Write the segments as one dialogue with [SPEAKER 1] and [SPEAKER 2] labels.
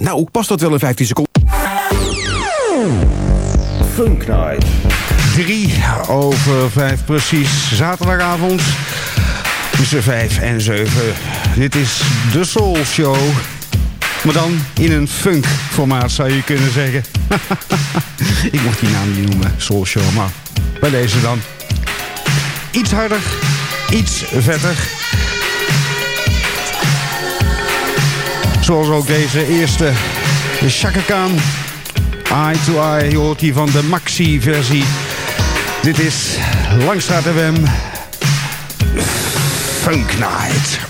[SPEAKER 1] Nou, past dat wel in 15 seconden?
[SPEAKER 2] Funknight.
[SPEAKER 3] 3 over 5 precies. Zaterdagavond. Tussen vijf en 7. Dit is de Soul Show. Maar dan in een funk-formaat zou je kunnen zeggen. Ik mocht die naam niet noemen, Soul Show, maar bij deze dan. Iets harder, iets vetter. Zoals ook deze eerste Chaka Khan. Eye to Eye, hoort hier van de maxi-versie. Dit is Langstraat FM Funk Night.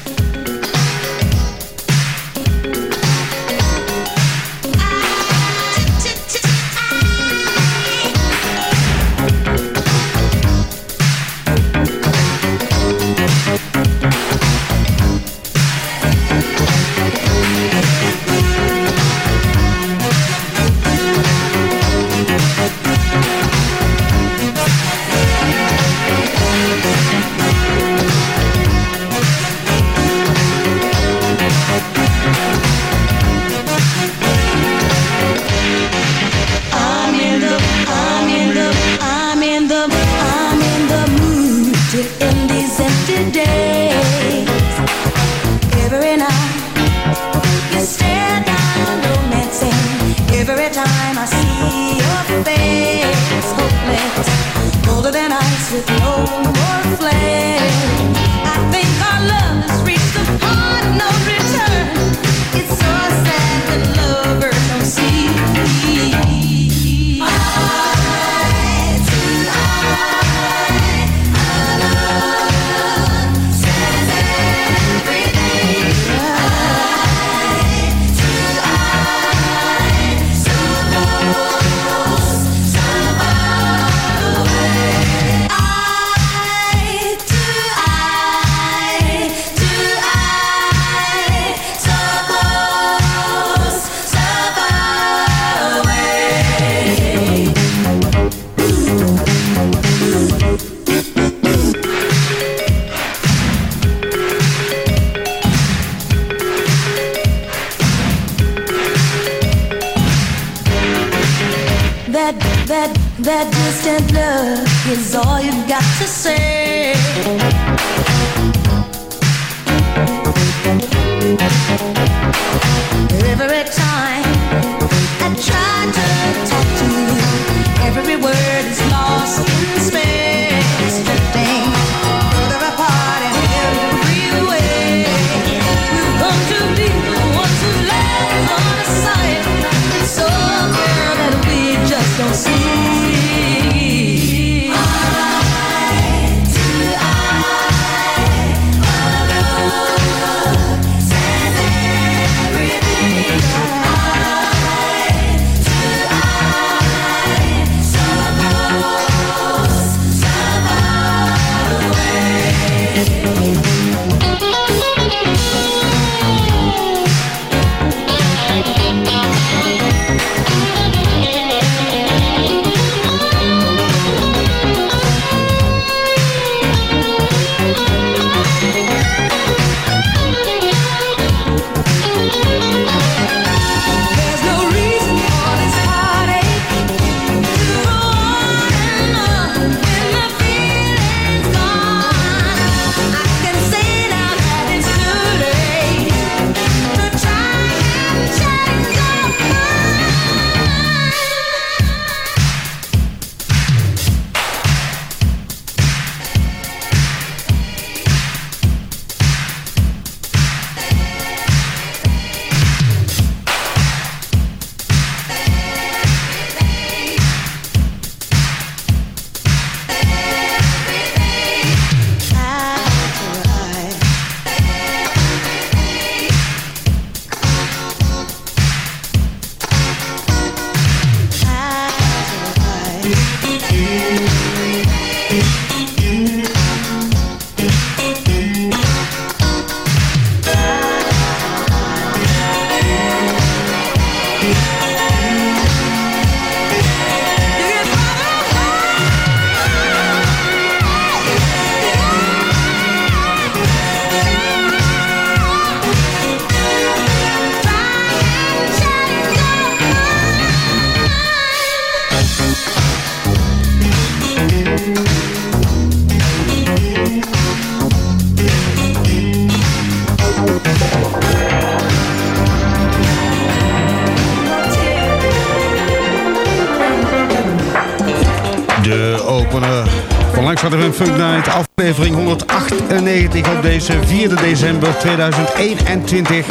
[SPEAKER 4] Deze 4 december 2021.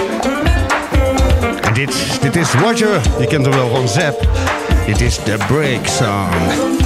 [SPEAKER 4] En dit, dit is Roger, je kent hem wel van Zap. Dit is The Break Song.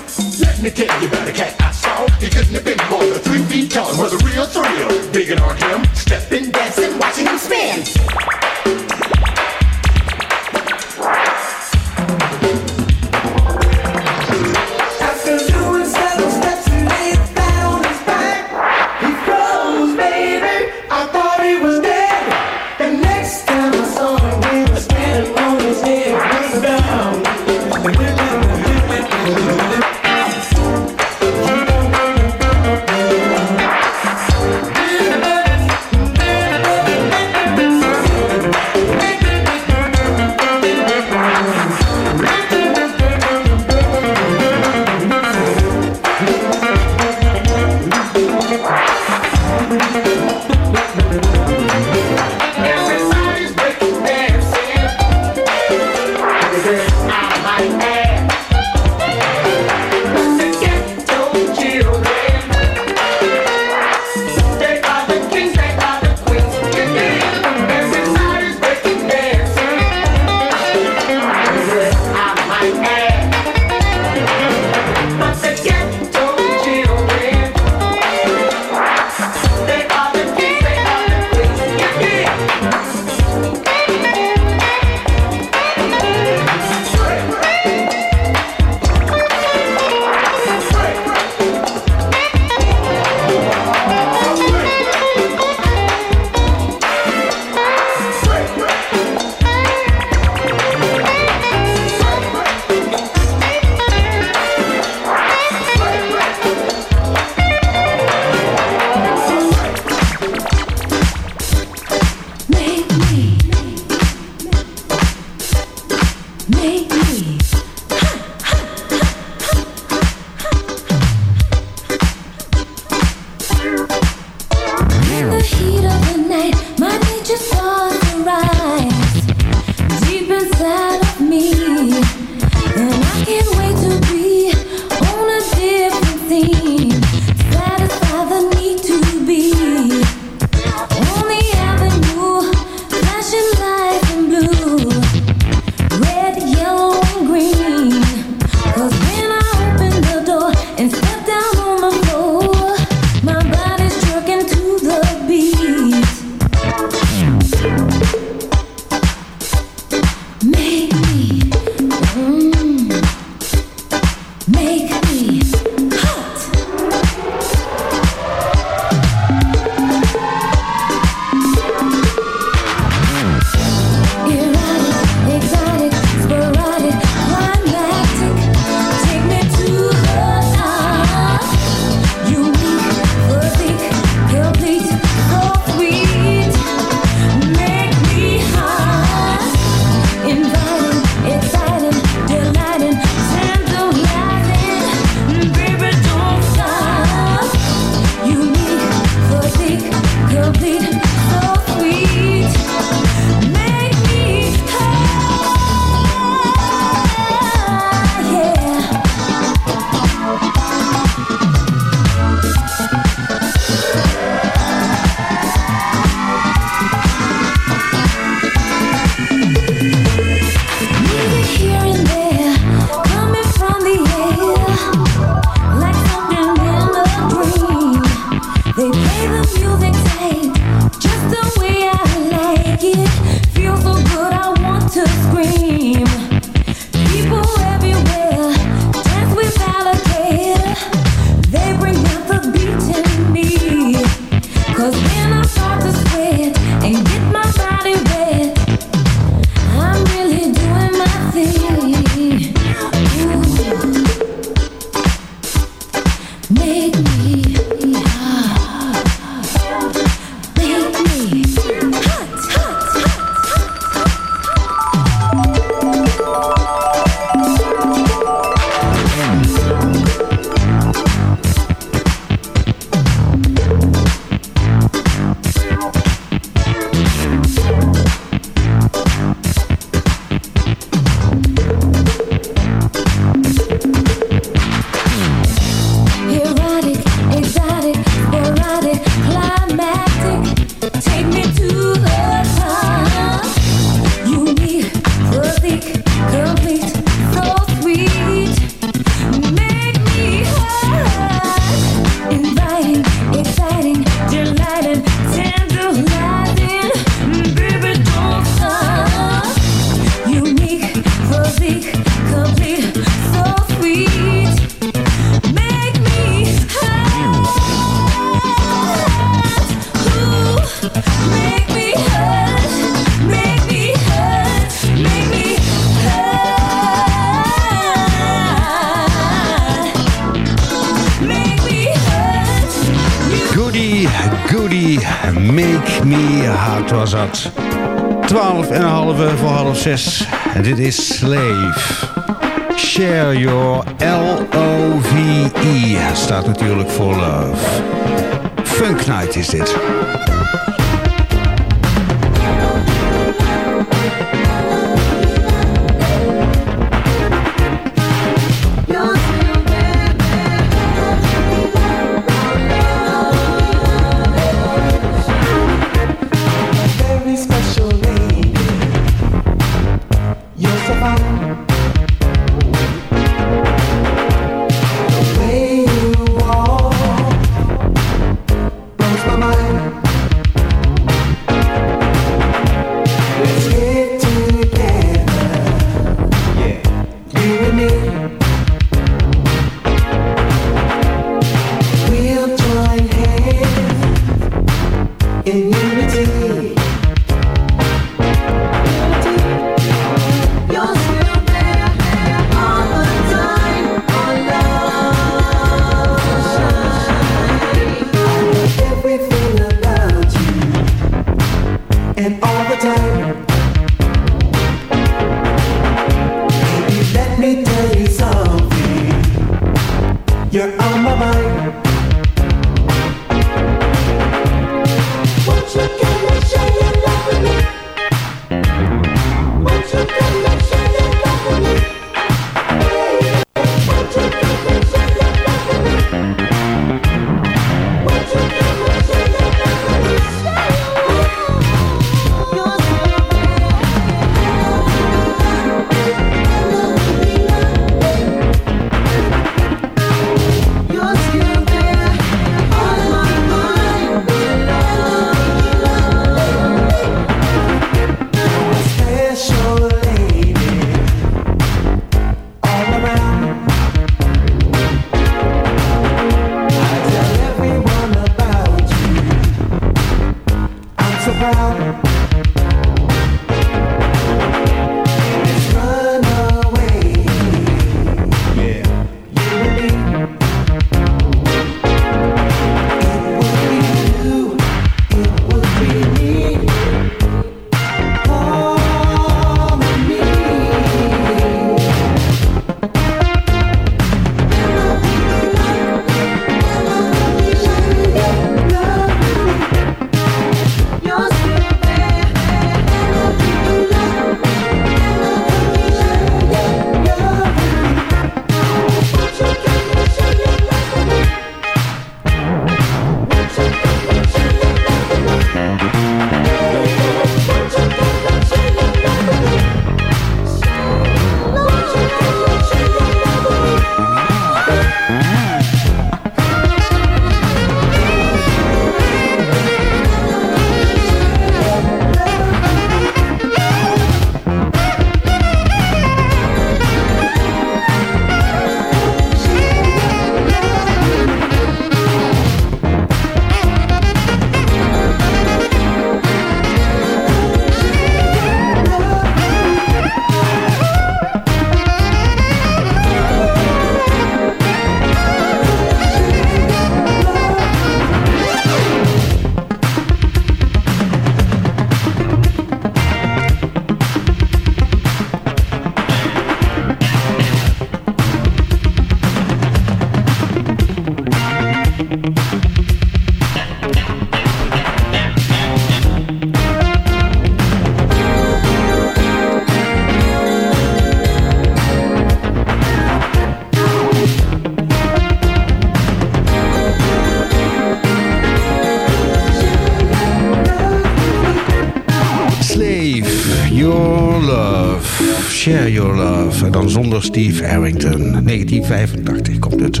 [SPEAKER 5] Dan zonder Steve Harrington. 1985 komt het.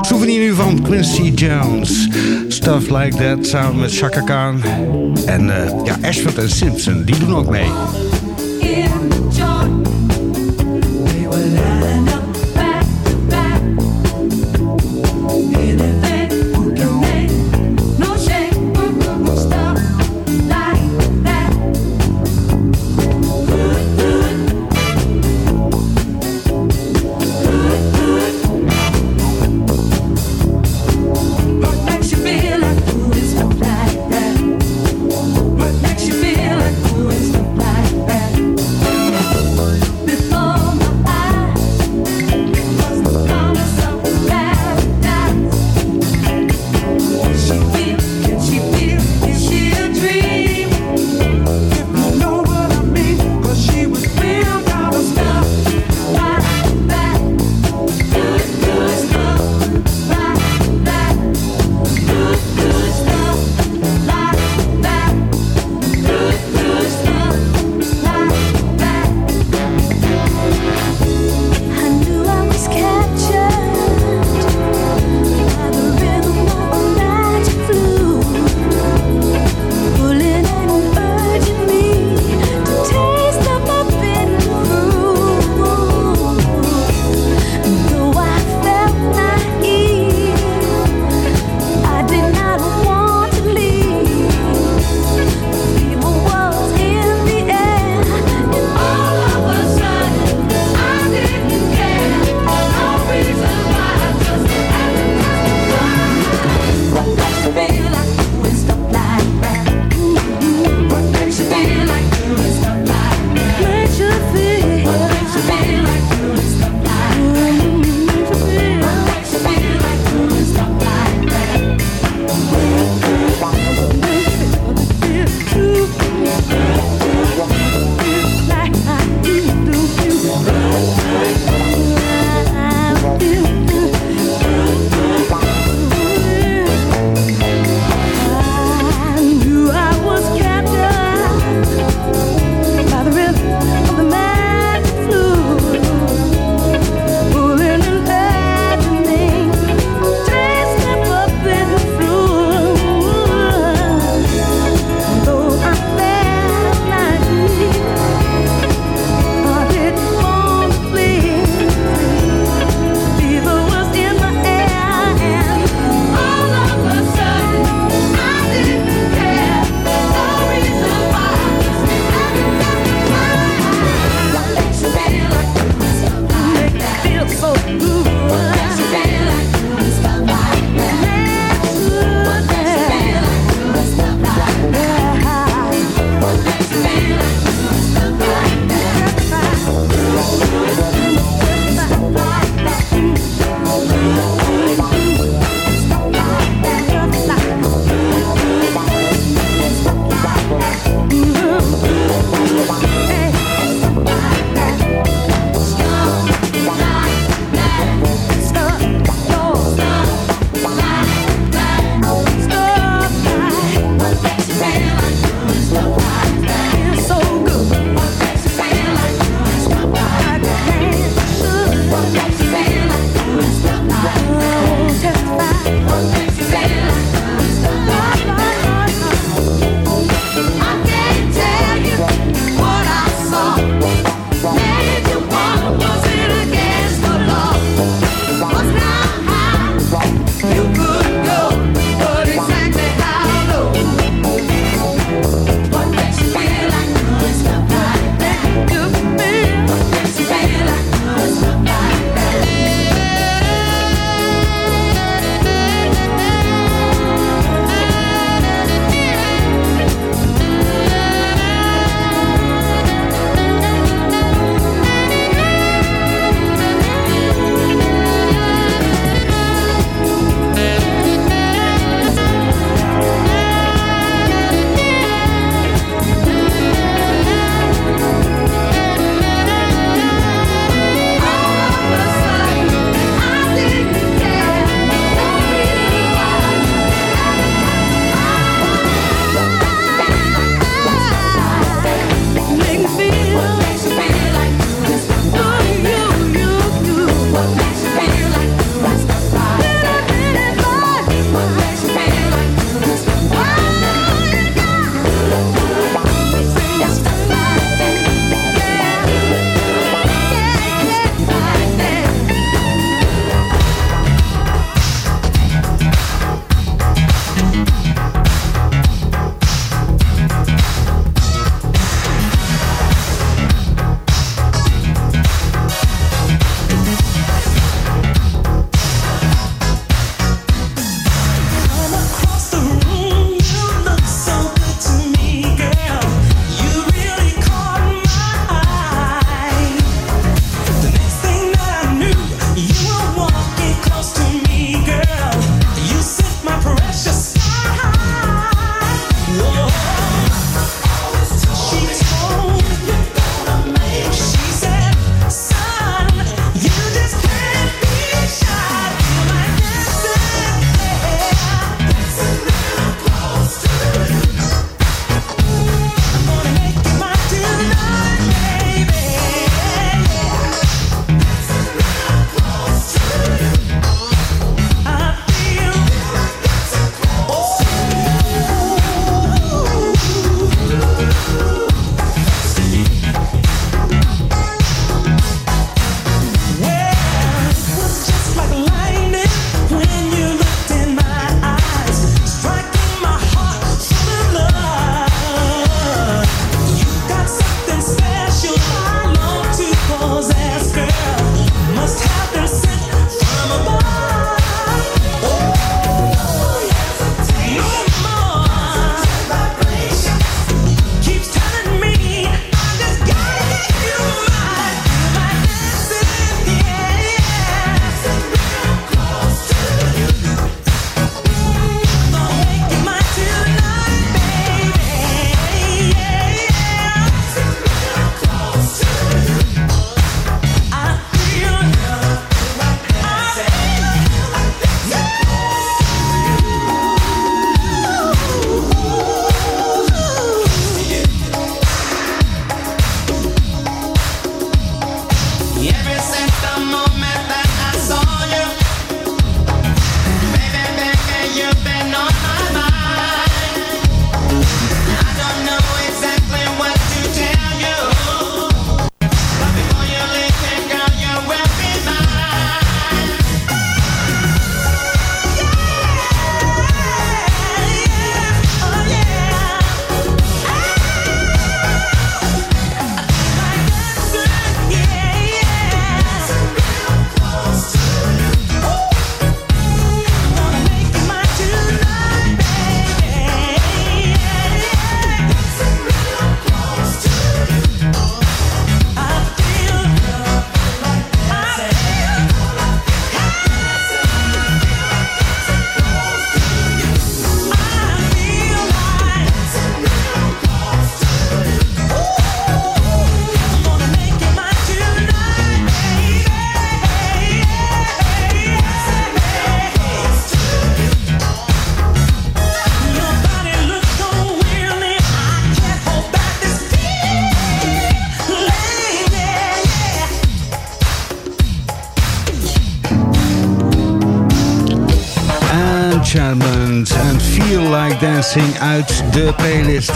[SPEAKER 5] Souvenir nu van Quincy Jones. Stuff Like That samen met Chaka Khan. En uh, ja, Ashford en Simpson, die doen ook mee.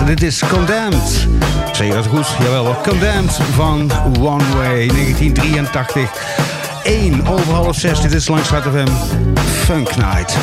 [SPEAKER 5] Dit is Condemned. Zeg je dat goed? Jawel, Condemned van One Way 1983. 1 over half 6. Dit is langs FM Funk Night.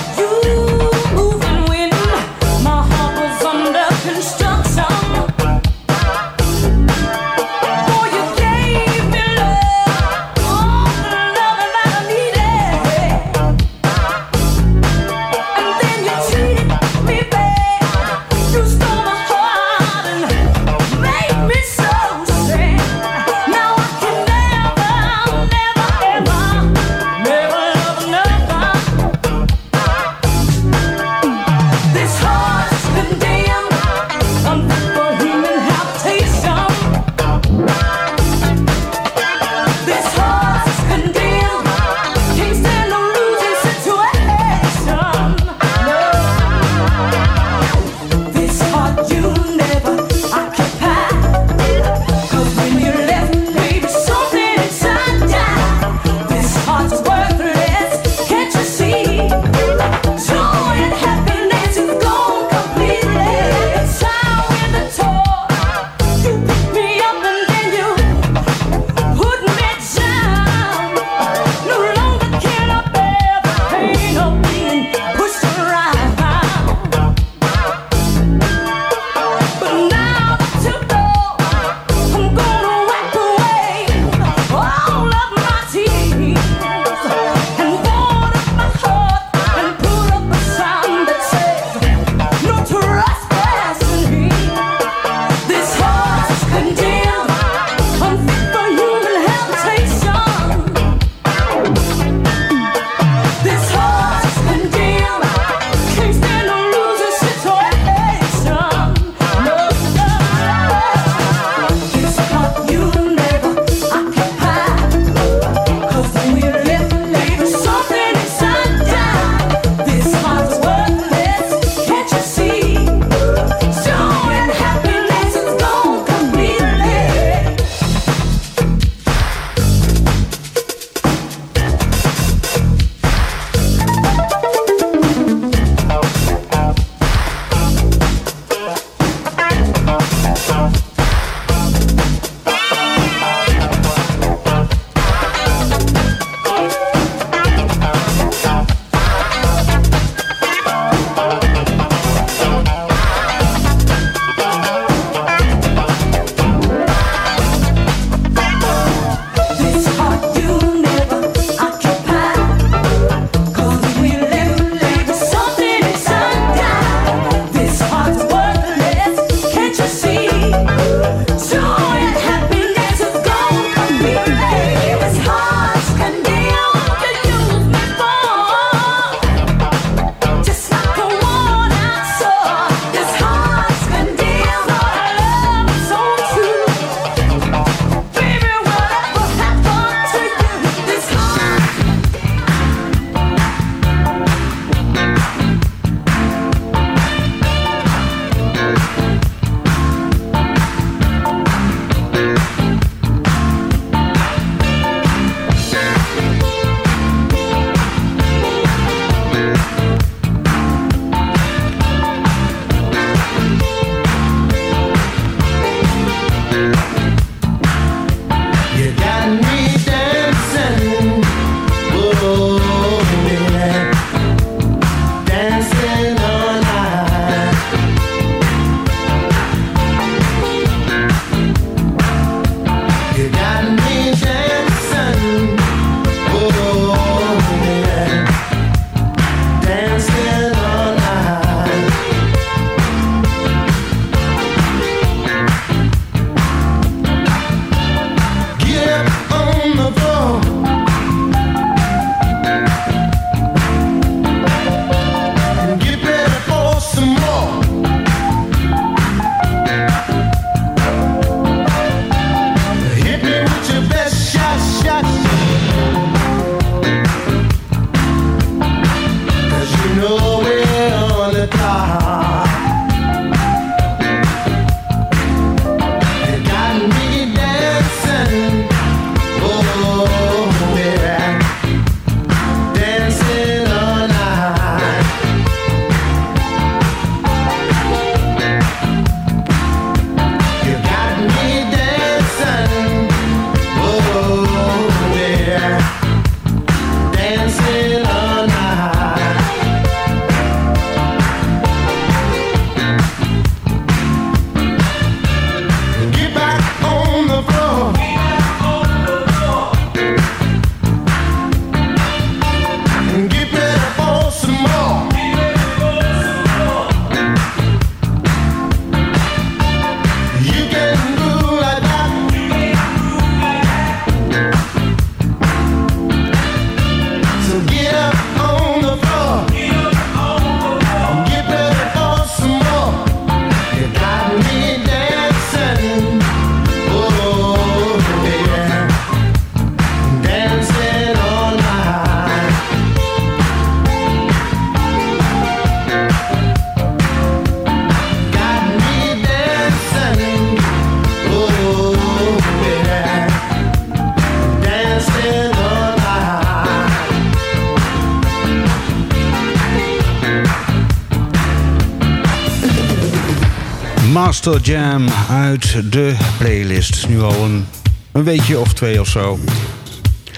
[SPEAKER 6] Master Jam uit de playlist. Nu al een, een weekje of twee of zo.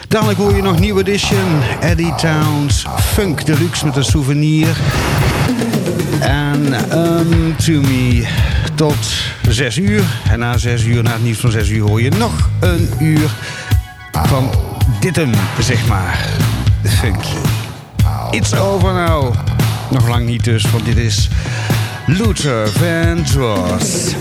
[SPEAKER 6] Dadelijk hoor je nog nieuwe Edition, Eddie Towns, Funk Deluxe met een souvenir. En um, To Me tot zes uur. En na zes uur, na het nieuws van 6 uur, hoor je nog een uur van dit een zeg maar. De. It's over now. Nog lang niet dus, want dit is Luther Vandross.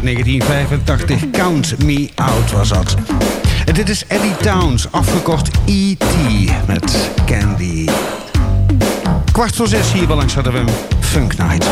[SPEAKER 7] 1985. Count Me Out was dat. En dit is Eddie Towns, afgekort E.T. met Candy. Kwart voor zes hier bij langs hadden we Funk Night.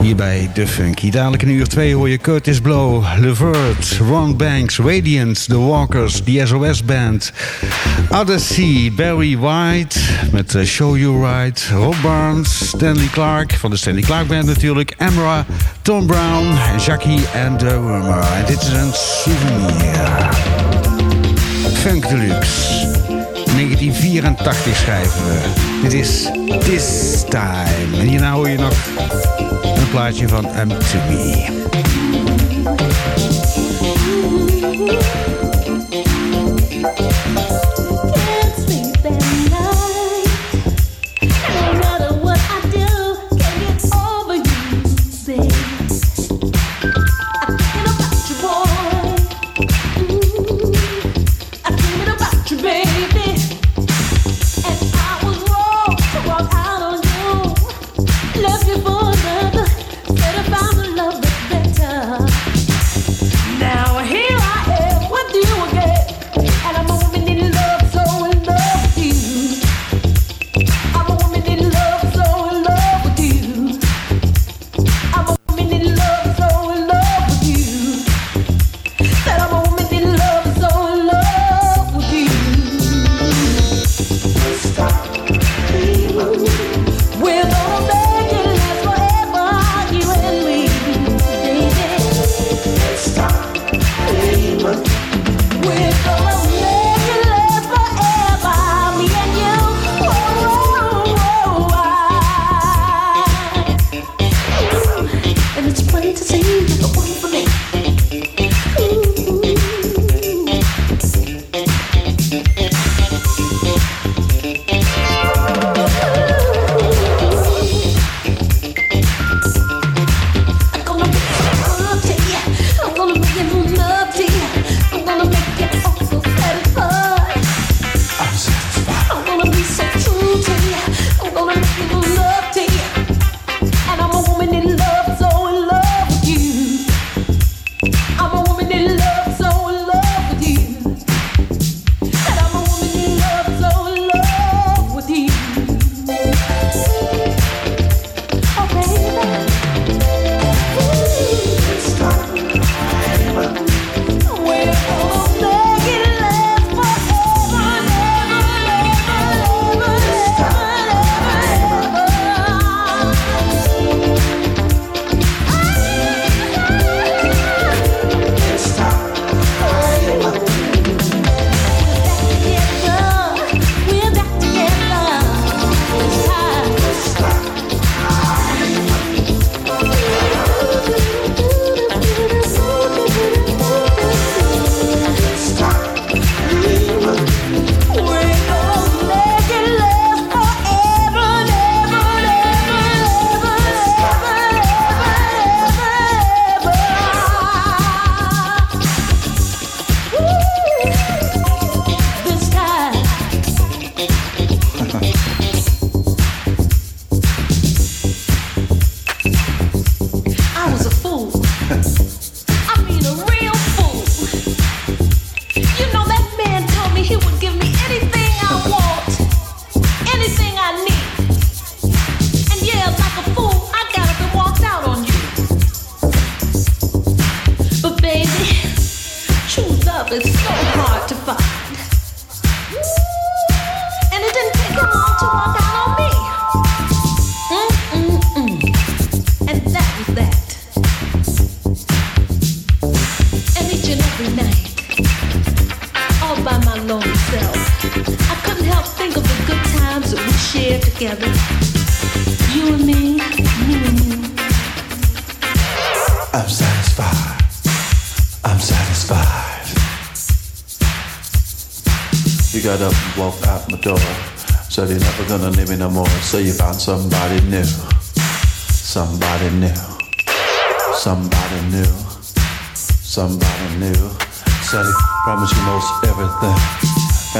[SPEAKER 5] Hier bij de Funky. Dadelijk in uur 2 hoor je Curtis Blow, Levert, Ron Banks, Radiance, The Walkers, The SOS Band, Odyssey, Barry White met eh, Show You Right, Rob Barnes, Stanley Clark van de Stanley Clark Band natuurlijk, Emra, Tom Brown, Jackie en The Rumor. En dit is een souvenir. Funk Deluxe. 1984 schrijven we. Dit is This Time. En hierna hoor je nog een plaatje van
[SPEAKER 8] M2B.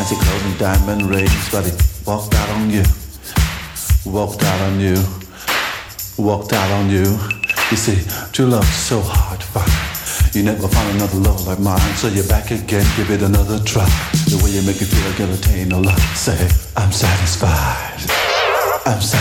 [SPEAKER 8] Fancy clothes and diamond rings. But he walked out on you. Walked out on you. Walked out on you. You see, true love's so hard to find. You never find another love like mine. So you're back again, give it another try. The way you make me feel, I attain a lot. Say, I'm satisfied. I'm satisfied.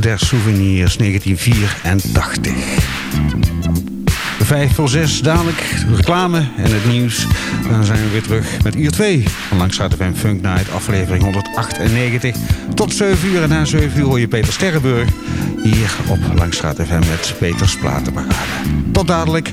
[SPEAKER 5] Der Souvenirs 1984. Vijf voor zes, dadelijk de reclame en het nieuws. Dan zijn we weer terug met uur 2 van Langstraat FM Funk Night, aflevering 198. Tot 7 uur en na 7 uur hoor je Peter Sterrenburg hier op Langstraat FM met Peters Platenparade. Tot dadelijk.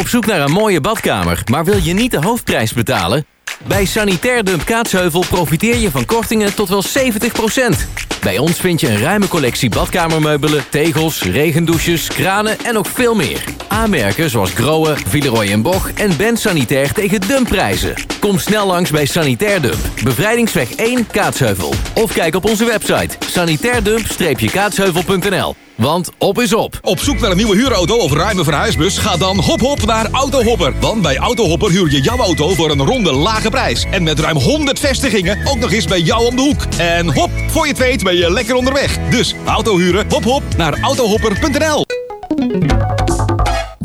[SPEAKER 9] Op zoek naar een mooie badkamer, maar wil je niet de hoofdprijs betalen? Bij Sanitair Dump Kaatsheuvel profiteer je van kortingen tot wel 70%. Bij ons vind je een ruime collectie badkamermeubelen, tegels, regendouches, kranen en nog veel meer. Aanmerken zoals Grohe, Villeroy en Boch en Ben Sanitair tegen dumpprijzen. Kom snel langs bij Sanitair Dump, Bevrijdingsweg 1 Kaatsheuvel. Of kijk op onze website sanitairdump-kaatsheuvel.nl. Want op is op.
[SPEAKER 10] Op zoek naar een nieuwe huurauto of ruime verhuisbus? Ga dan hop hop naar Autohopper. Want bij Autohopper huur je jouw auto voor een ronde lage prijs. En met ruim 100 vestigingen ook nog eens bij jou om de hoek. En hop, voor je het weet ben je lekker onderweg. Dus auto huren, hop hop naar autohopper.nl.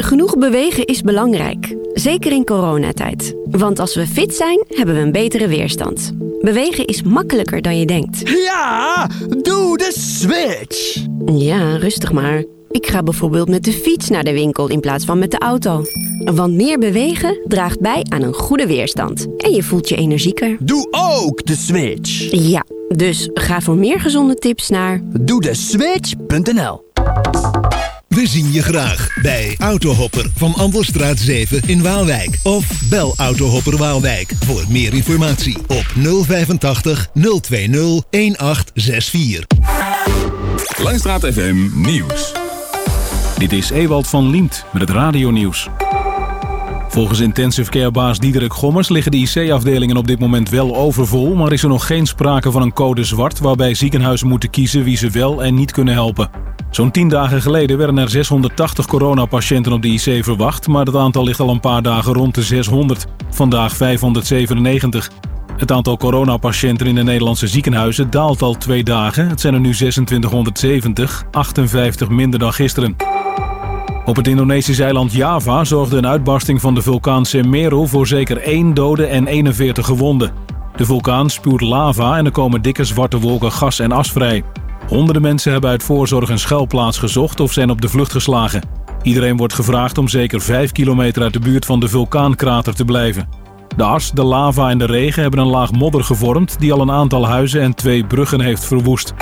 [SPEAKER 11] Genoeg bewegen is belangrijk, zeker in coronatijd. Want als we fit zijn, hebben we een betere weerstand. Bewegen is makkelijker dan je denkt.
[SPEAKER 12] Ja, doe de switch.
[SPEAKER 11] Ja, rustig maar. Ik ga bijvoorbeeld met de fiets naar de winkel in plaats van met de auto. Want meer bewegen draagt bij aan een goede weerstand. En je voelt je energieker.
[SPEAKER 12] Doe ook de switch.
[SPEAKER 11] Ja, dus ga voor meer gezonde tips naar...
[SPEAKER 12] Doe de switch.nl
[SPEAKER 13] We zien je graag bij Autohopper van Amstelstraat 7 in Waalwijk. Of bel Autohopper Waalwijk voor meer informatie op 085 020 1864.
[SPEAKER 14] Langstraat FM Nieuws. Dit is Ewald van Liemt met het radionieuws. Volgens intensive carebaas Diederik Gommers liggen de IC-afdelingen op dit moment wel overvol, maar is er nog geen sprake van een code zwart waarbij ziekenhuizen moeten kiezen wie ze wel en niet kunnen helpen. Zo'n 10 dagen geleden werden er 680 coronapatiënten op de IC verwacht, maar dat aantal ligt al een paar dagen rond de 600. Vandaag 597. Het aantal coronapatiënten in de Nederlandse ziekenhuizen daalt al twee dagen. Het zijn er nu 2670, 58 minder dan gisteren. Op het Indonesische eiland Java zorgde een uitbarsting van de vulkaan Semeru voor zeker één dode en 41 gewonden. De vulkaan spuwt lava en er komen dikke zwarte wolken gas en as vrij. Honderden mensen hebben uit voorzorg een schuilplaats gezocht of zijn op de vlucht geslagen. Iedereen wordt gevraagd om zeker 5 kilometer uit de buurt van de vulkaankrater te blijven. De as, de lava en de regen hebben een laag modder gevormd die al een aantal huizen en twee bruggen heeft verwoest.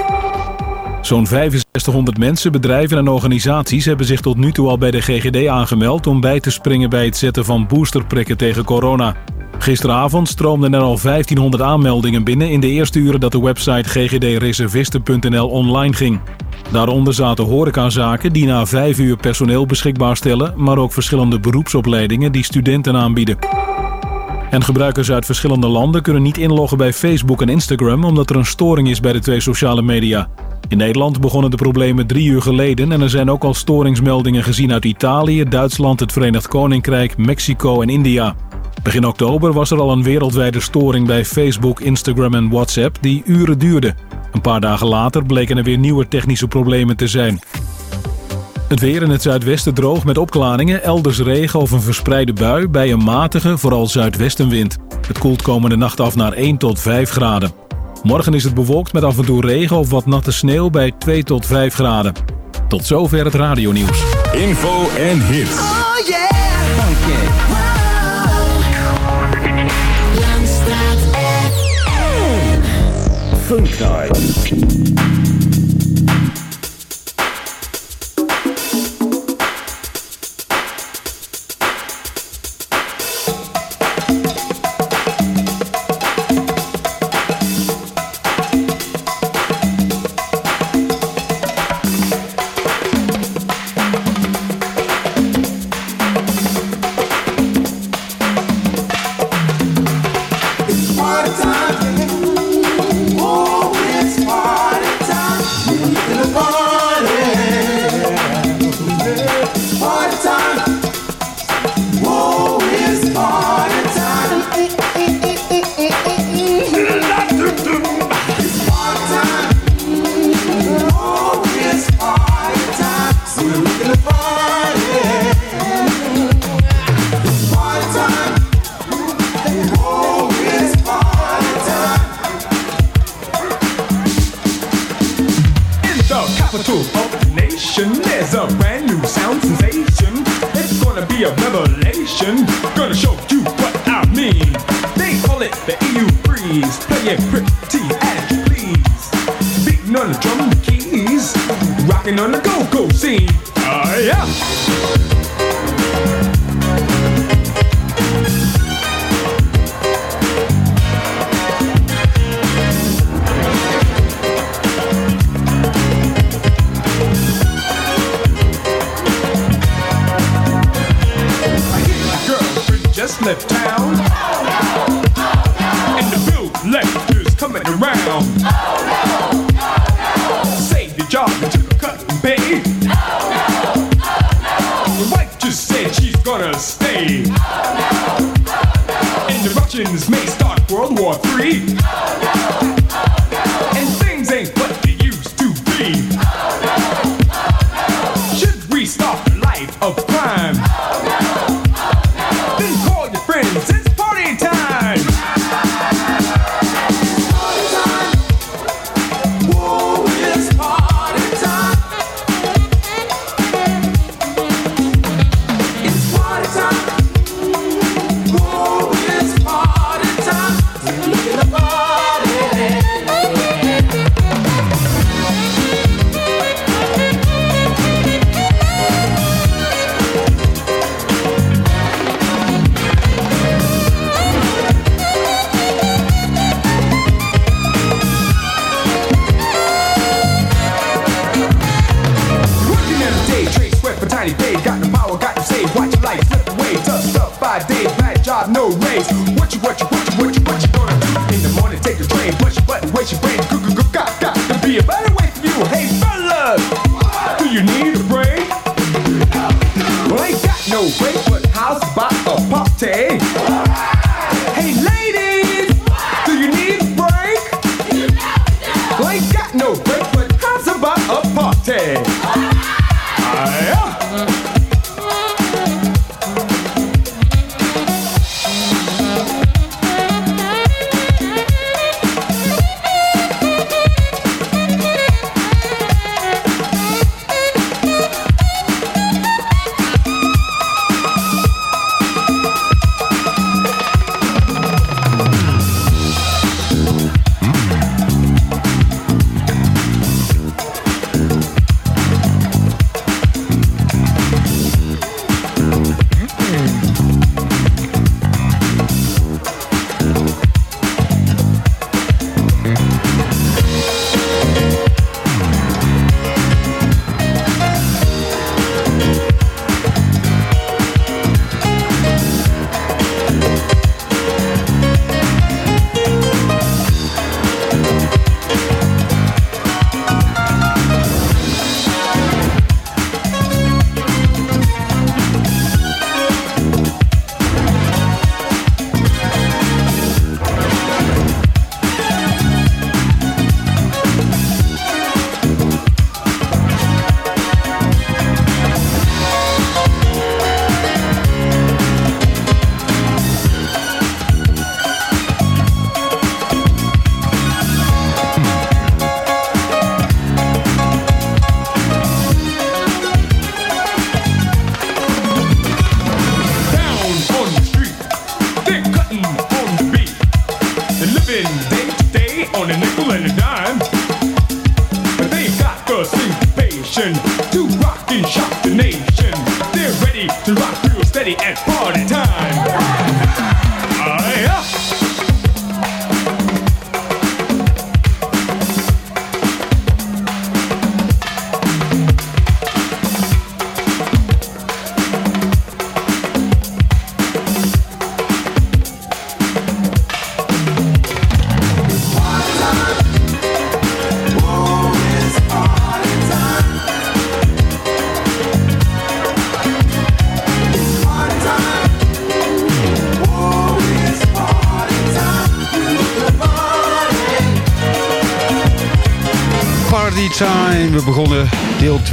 [SPEAKER 14] Zo'n 6500 mensen, bedrijven en organisaties hebben zich tot nu toe al bij de GGD aangemeld om bij te springen bij het zetten van boosterprikken tegen corona. Gisteravond stroomden er al 1500 aanmeldingen binnen in de eerste uren dat de website ggdreservisten.nl online ging. Daaronder zaten horecazaken die na vijf uur personeel beschikbaar stellen, maar ook verschillende beroepsopleidingen die studenten aanbieden. En gebruikers uit verschillende landen kunnen niet inloggen bij Facebook en Instagram omdat er een storing is bij de twee sociale media. In Nederland begonnen de problemen drie uur geleden en er zijn ook al storingsmeldingen gezien uit Italië, Duitsland, het Verenigd Koninkrijk, Mexico en India. Begin oktober was er al een wereldwijde storing bij Facebook, Instagram en WhatsApp die uren duurde. Een paar dagen later bleken er weer nieuwe technische problemen te zijn. Het weer in het zuidwesten droog met opklaringen, elders regen of een verspreide bui bij een matige, vooral zuidwestenwind. Het koelt komende nacht af naar 1 tot 5 graden. Morgen is het bewolkt met af en toe regen of wat natte sneeuw bij 2 tot 5 graden. Tot zover het radionieuws. Info en hits.
[SPEAKER 15] Oh yeah.
[SPEAKER 12] Funk Night.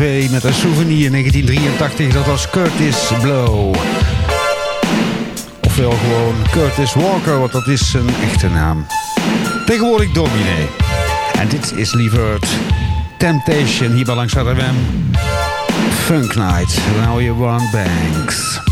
[SPEAKER 2] met een souvenir 1983. Dat was Curtis Blow. Ofwel gewoon Curtis Walker, want dat is zijn echte naam. Tegenwoordig dominee. En dit is Lievert Temptation hier bij Langs Adam Funk Night. Now you want banks.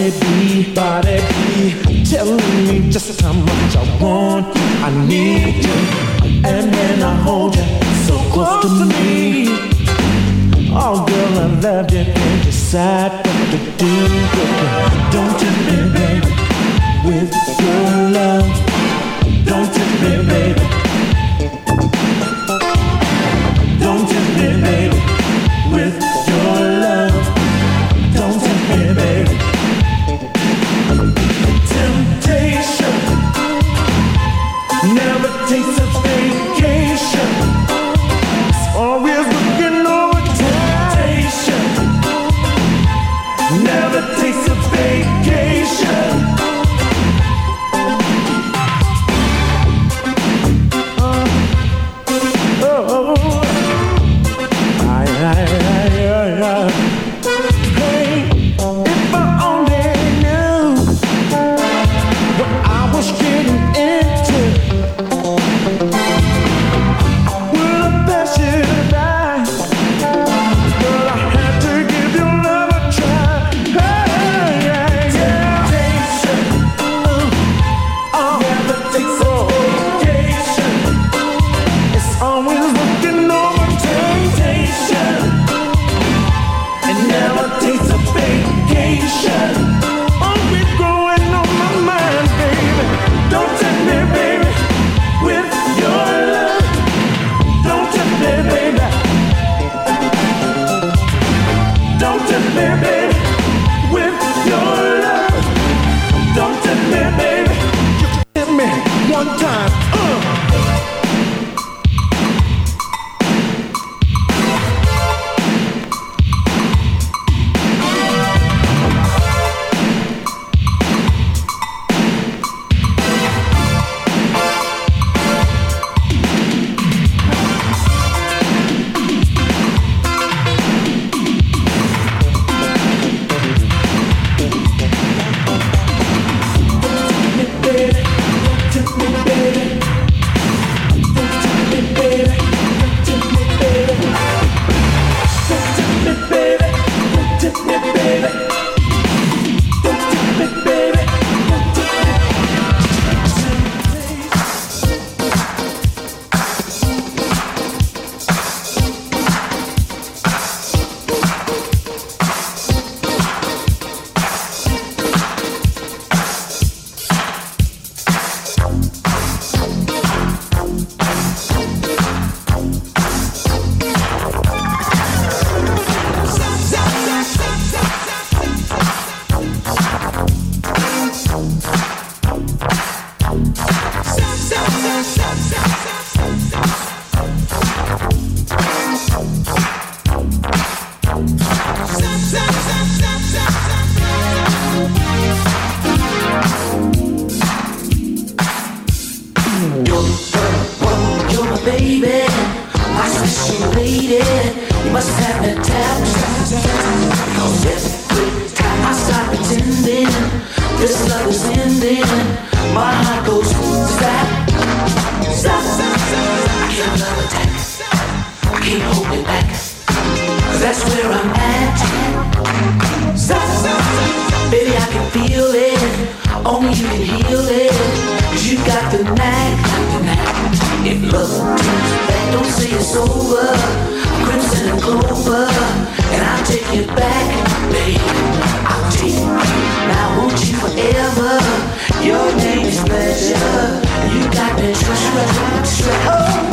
[SPEAKER 4] body be, body be telling me just how much I want I need you, and then I hold you so close to me. Oh, girl, I love you, and decide what to do with you. But don't say it's over.
[SPEAKER 16] Crimson and clover, and I'll take it back, baby. I'll take it. Now won't you forever? Your name is pleasure. You got me treasure,
[SPEAKER 2] treasure. Oh.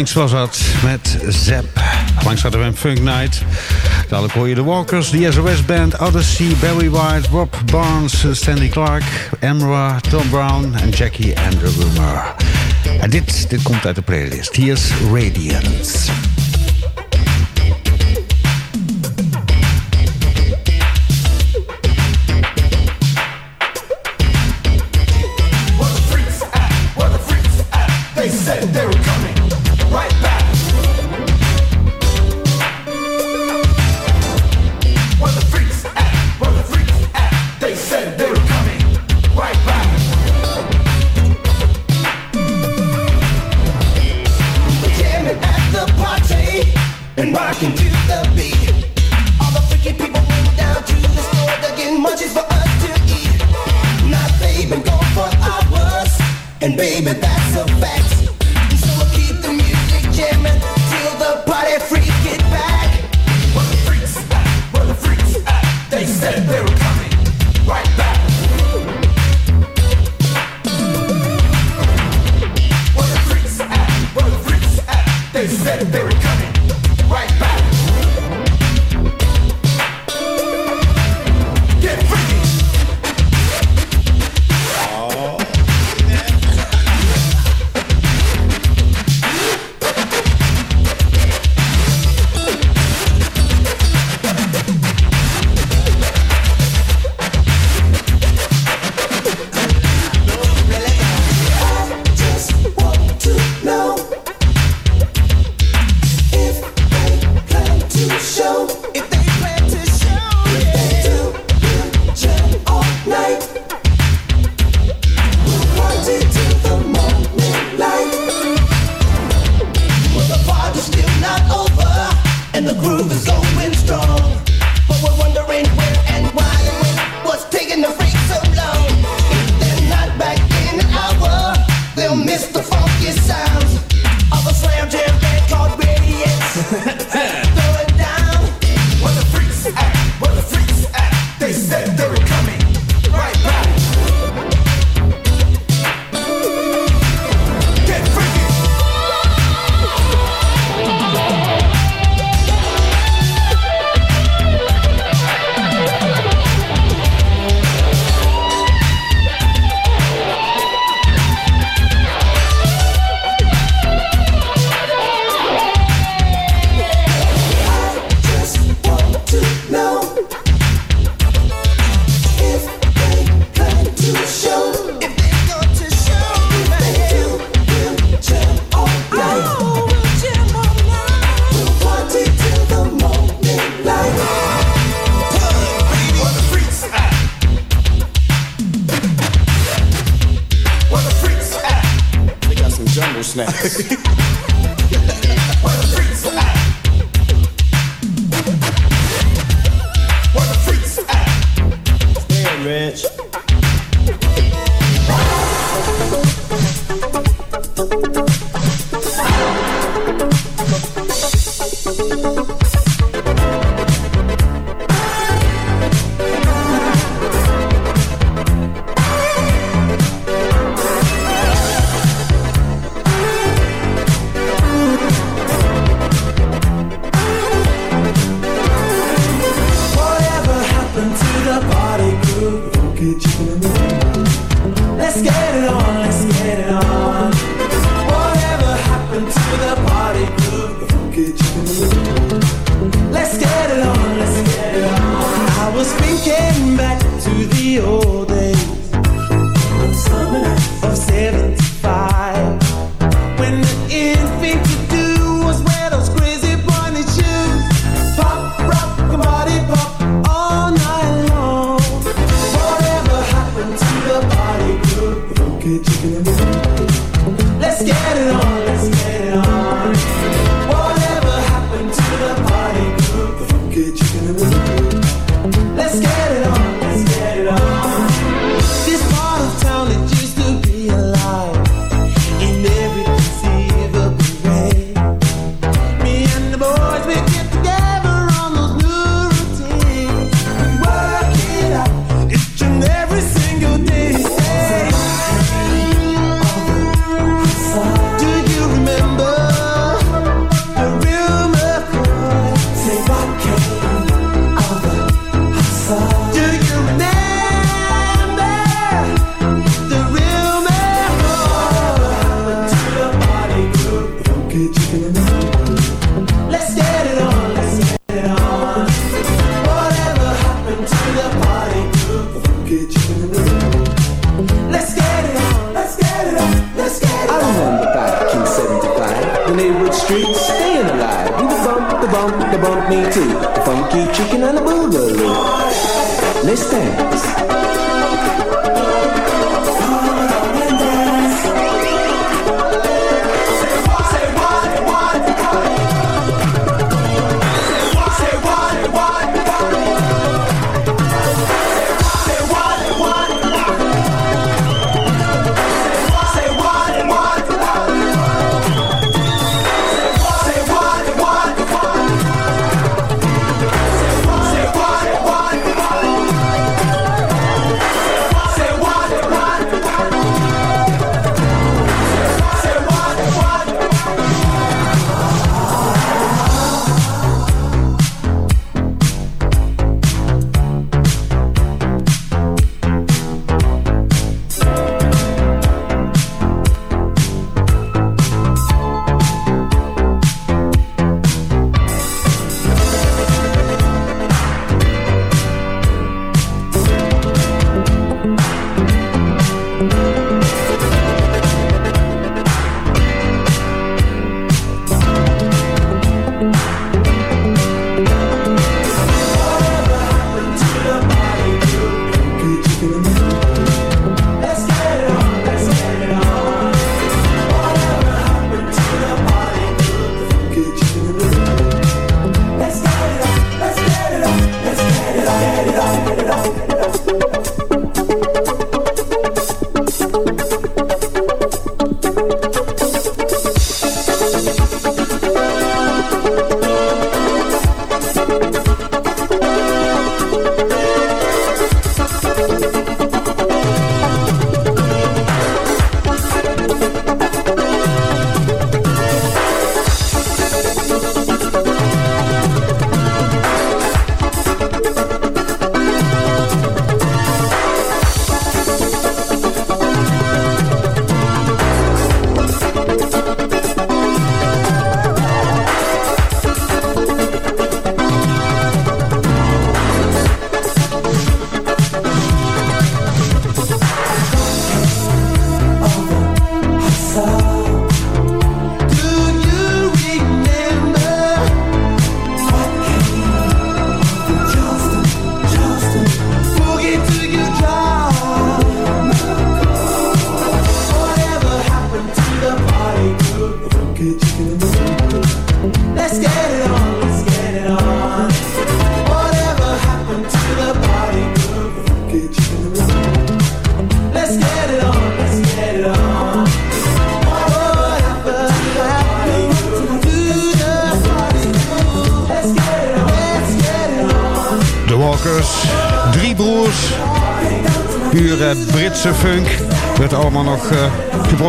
[SPEAKER 2] Banks was dat met Zep. Langs hadden we een Funk Night. Dadelijk hoor je de Walkers, de SOS Band, Odyssey, Barry White, Rob Barnes, Sandy Clark, Emra, Tom Brown en Jackie and the Rumor. En dit, dit komt uit de playlist.
[SPEAKER 15] Hier is Radiance.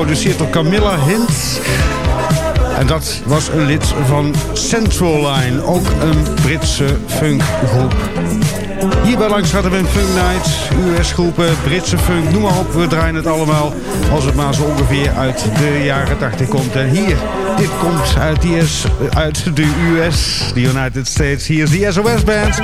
[SPEAKER 5] Geproduceerd door Camilla Hintz. En dat was een lid van Central Line. Ook een Britse funkgroep. Hier bij langs gaat er een Funk Night. US-groepen, Britse funk, noem maar op. We draaien het allemaal als het maar zo ongeveer uit de jaren 80 komt. En hier, dit komt uit, is, uit de US, de United States. Hier is de SOS Band.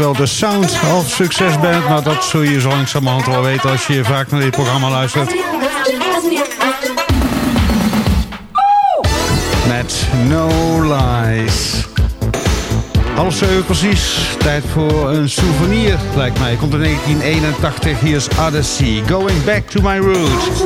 [SPEAKER 5] Wel de Sound of Success Band. Maar dat zul je zo langzamerhand wel weten als je vaak naar dit programma luistert. Met No Lies. Half zeven precies. Tijd voor een souvenir, lijkt mij. Komt in 1981. Hier is Odyssey. Going back to my roots.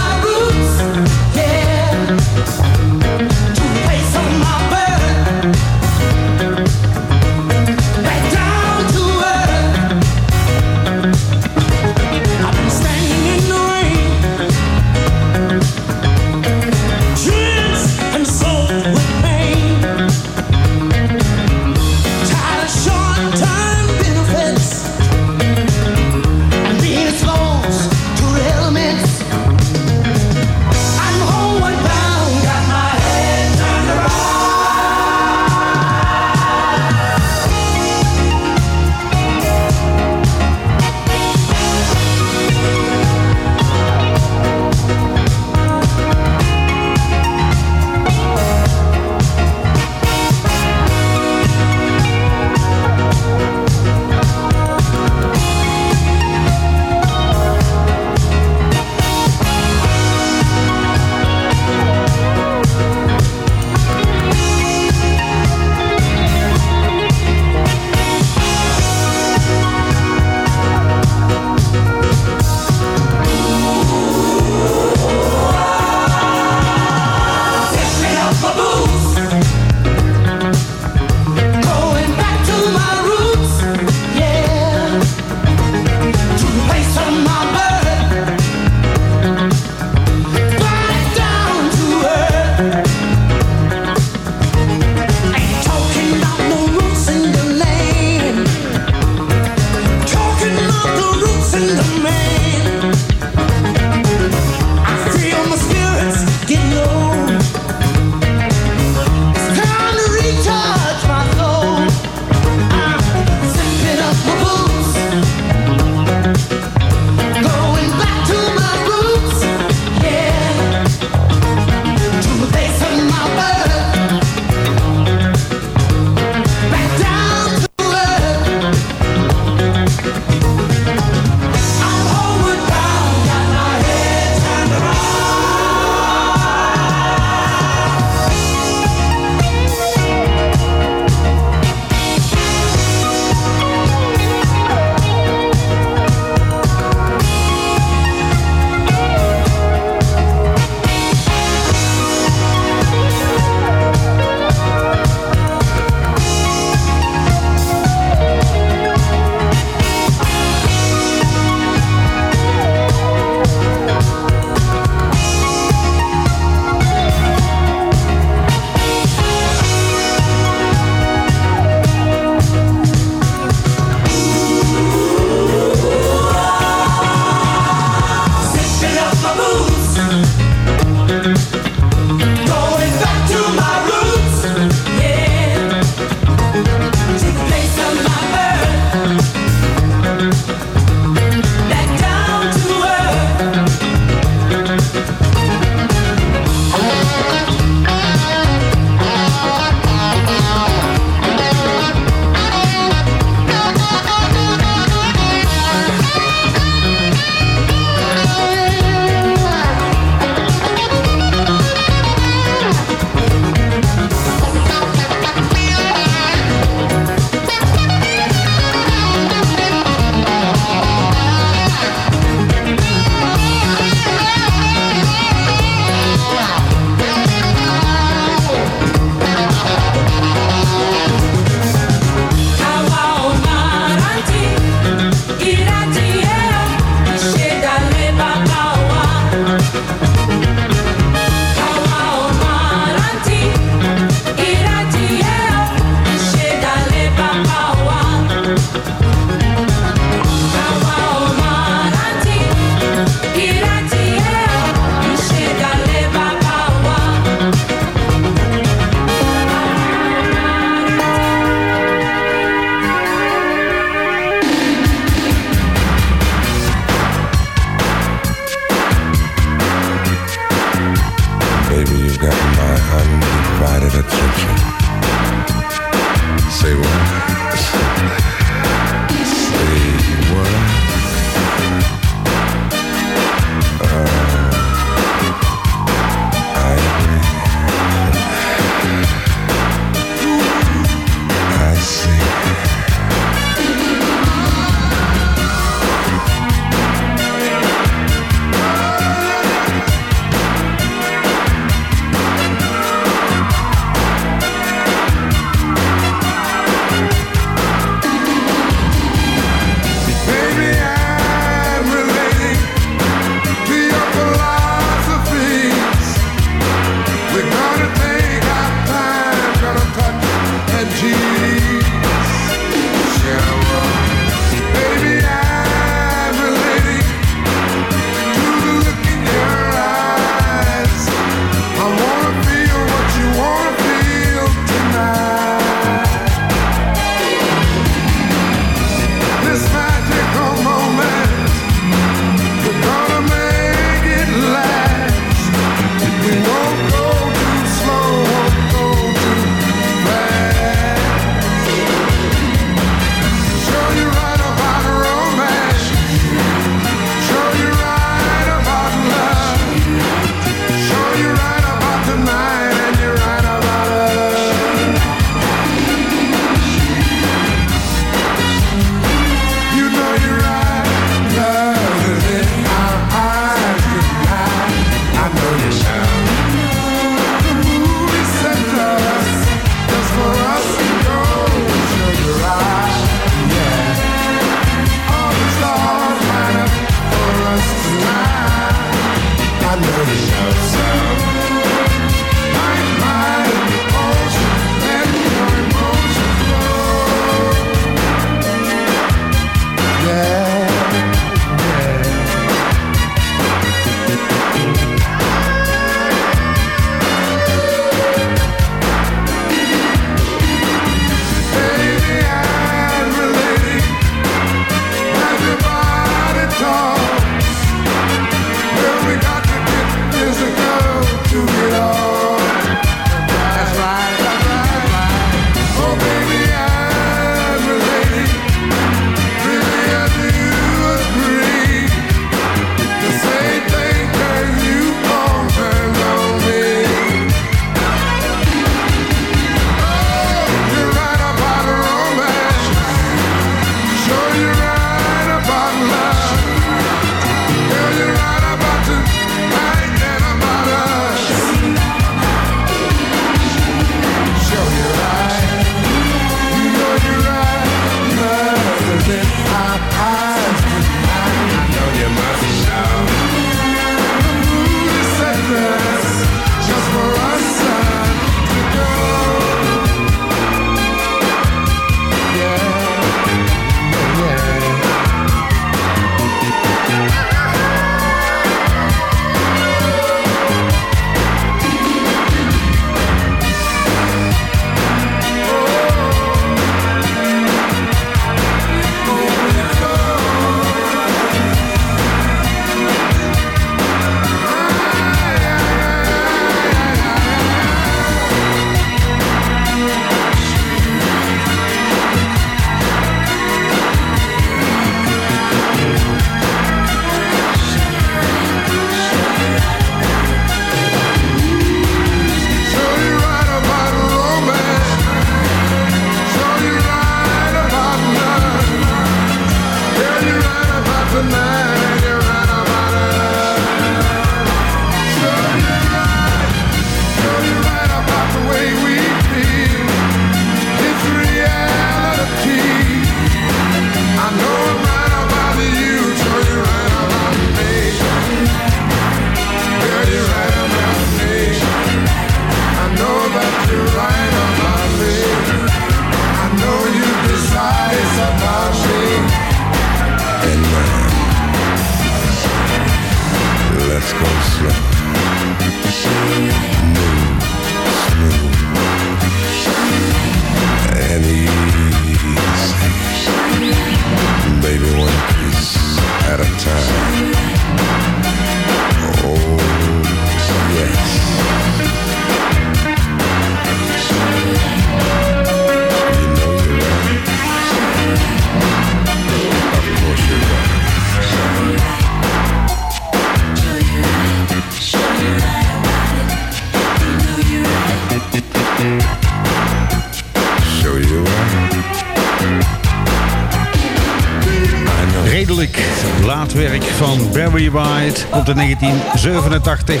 [SPEAKER 2] komt de 1987.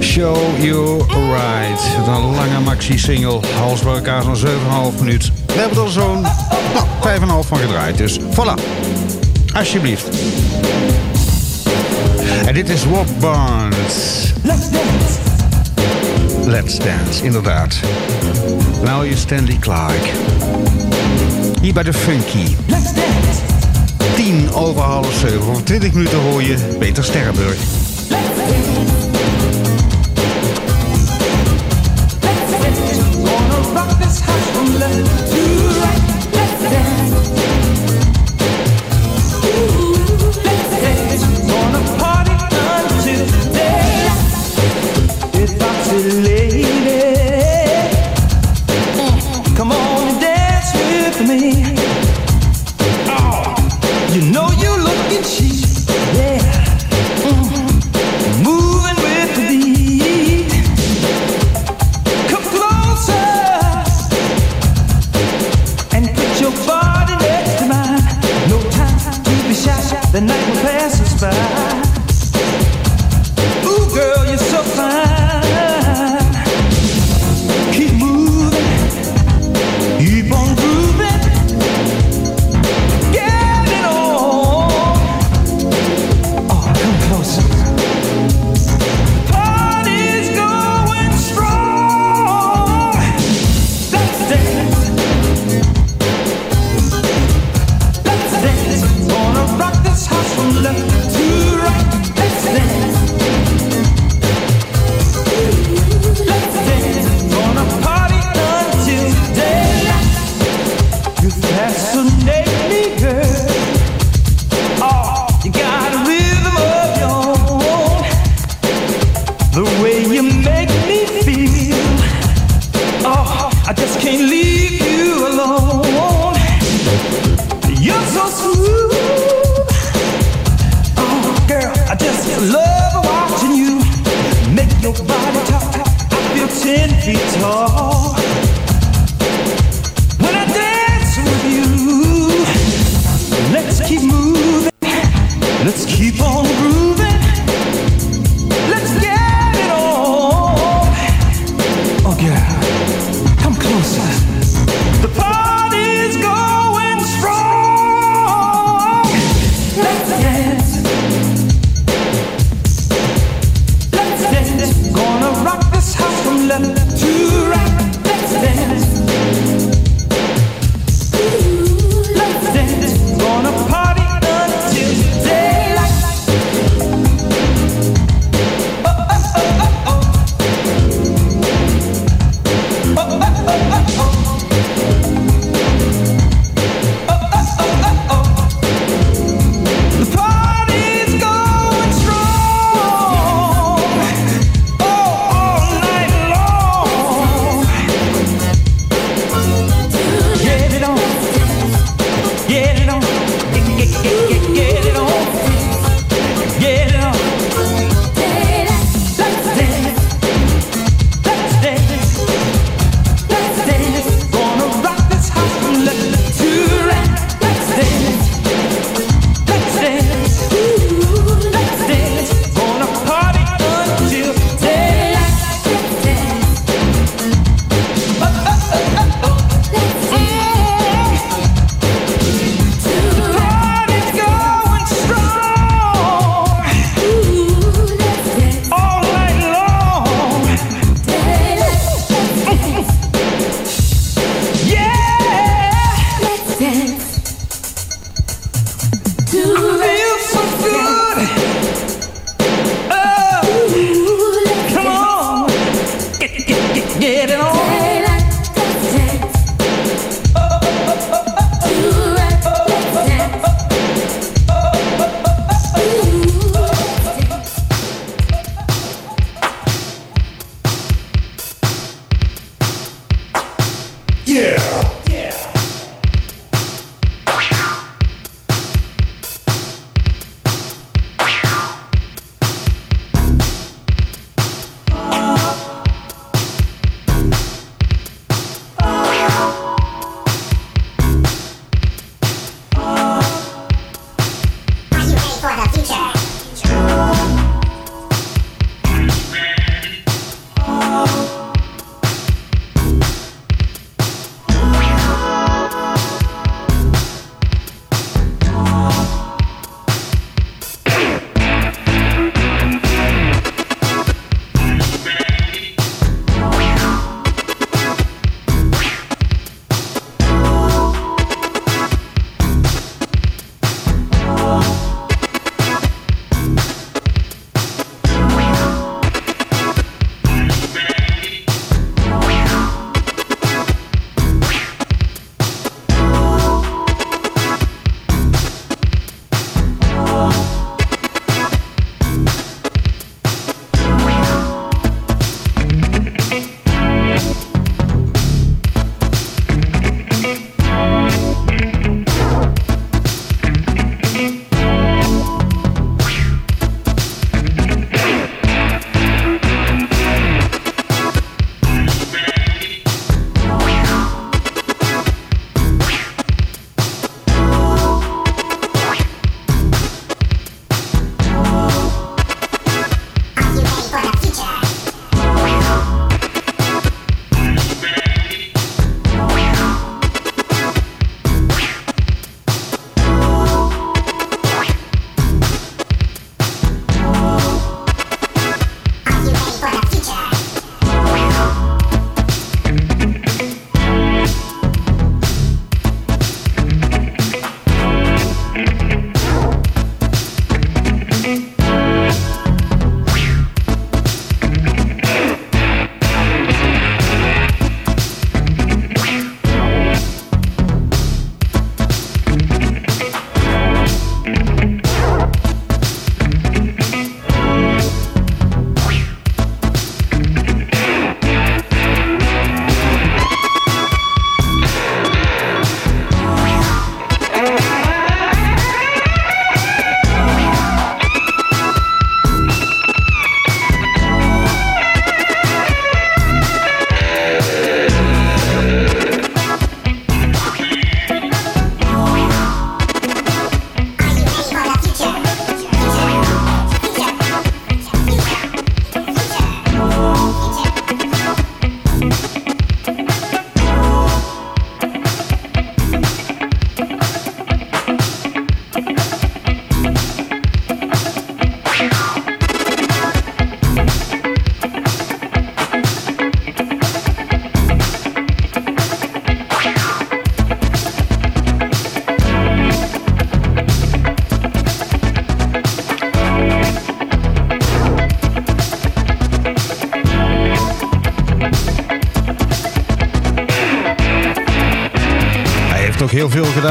[SPEAKER 2] Show You Right. Met een lange maxi-single. Alles bij zo'n 7,5 minuut. We hebben er zo'n nou, 5,5 van gedraaid. Dus voilà. Alsjeblieft. En dit is Rob Barnes.
[SPEAKER 17] Let's dance.
[SPEAKER 2] Let's dance, inderdaad. Nou je Stanley Clark. Hier bij de Funky.
[SPEAKER 17] Let's dance.
[SPEAKER 2] 10 over half 7. Over 20 minuten hoor je Peter Sterrenburg.
[SPEAKER 17] Let's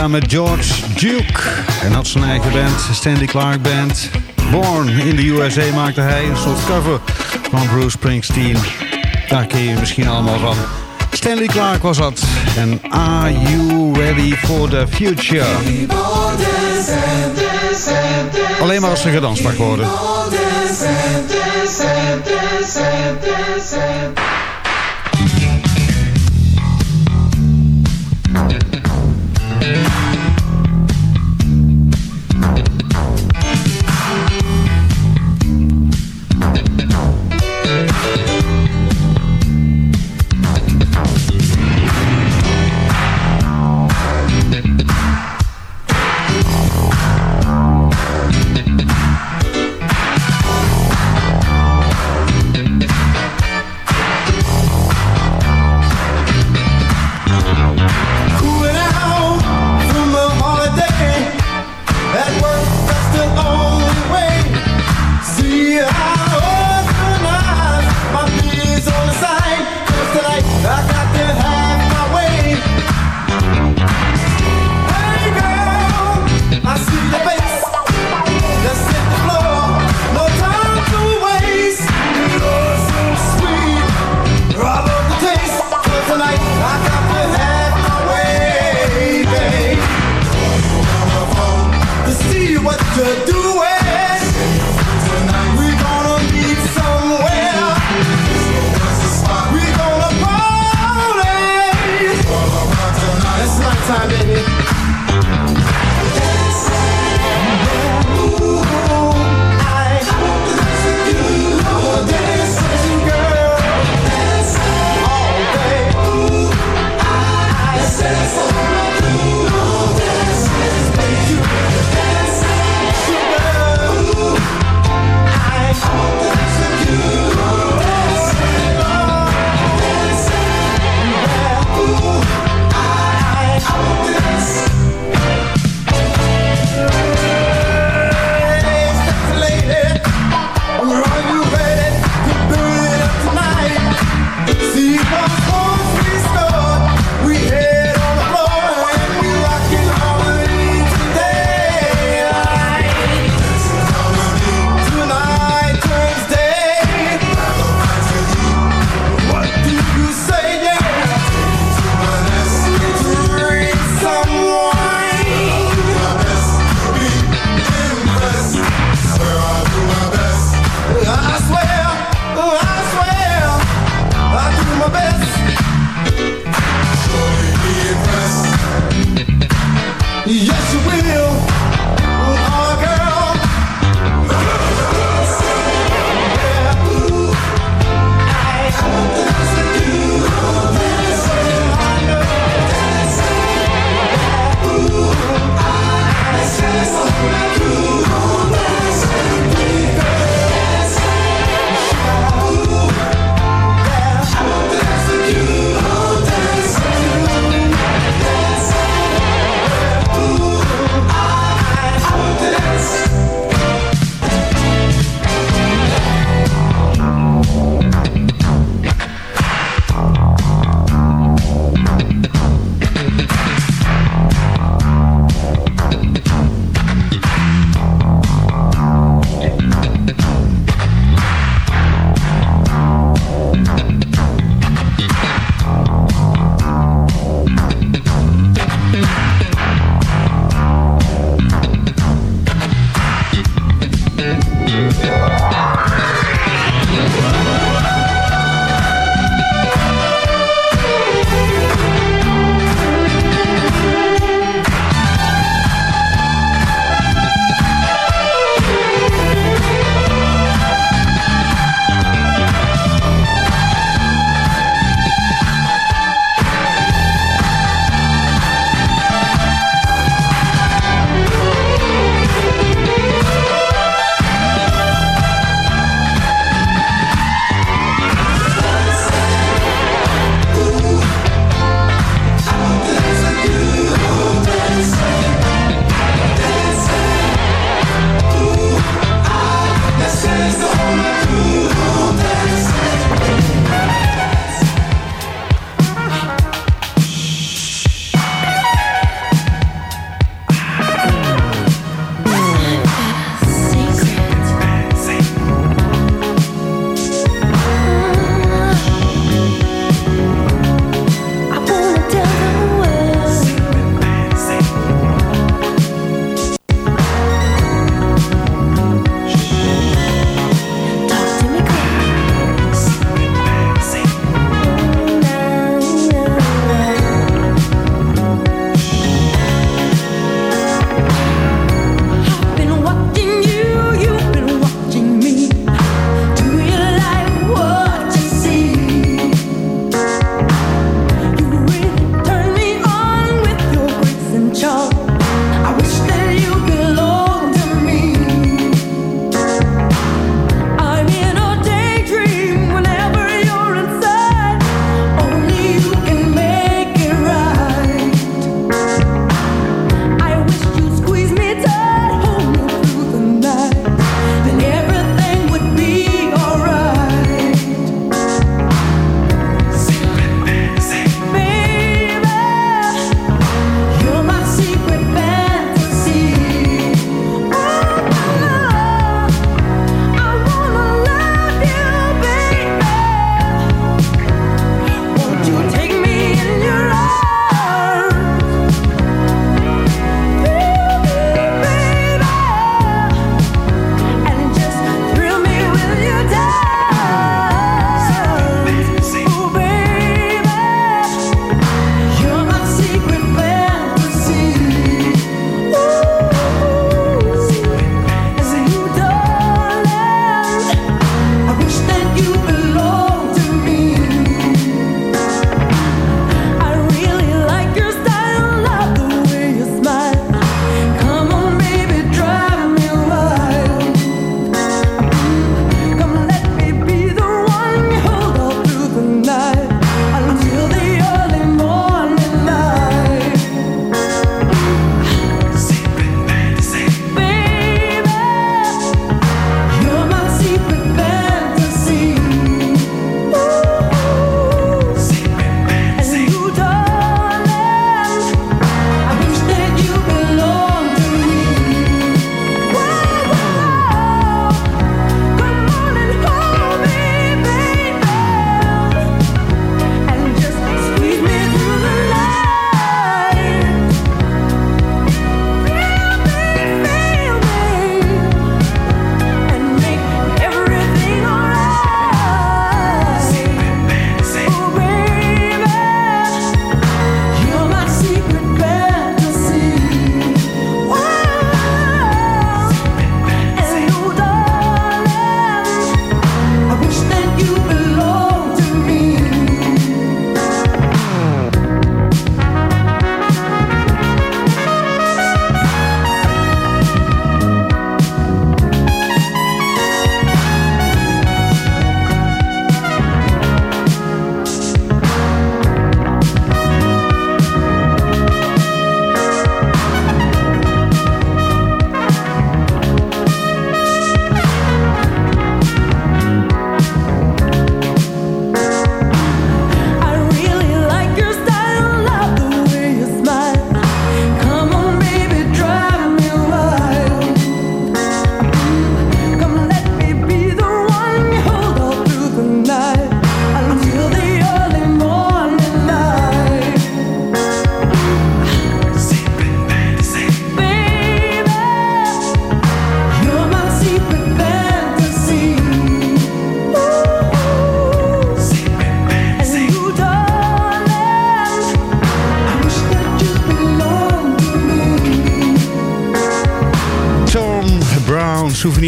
[SPEAKER 6] met George Duke. En had zijn eigen band, Stanley Clark Band. Born in the USA maakte hij een soort cover van Bruce Springsteen. Daar ken je misschien allemaal van. Stanley Clark was dat. En Are You Ready for the Future? Alleen maar als er gedanst mag worden.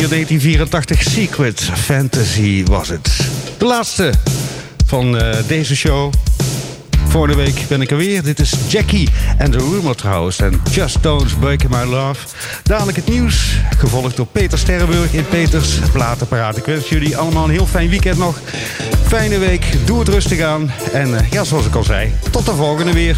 [SPEAKER 5] Souvenir 1984 Secret Fantasy was het. De laatste van eh, deze show. Vorige week ben ik er weer. Dit is Jackie en de Rumor trouwens. En Just Don't Break My Love. Dadelijk het nieuws. Gevolgd door Peter Sterrenburg in Peters Platenparaat. Ik wens jullie allemaal een heel fijn weekend nog. Fijne week. Doe het rustig aan. En eh, ja, zoals ik al zei, tot de volgende weer.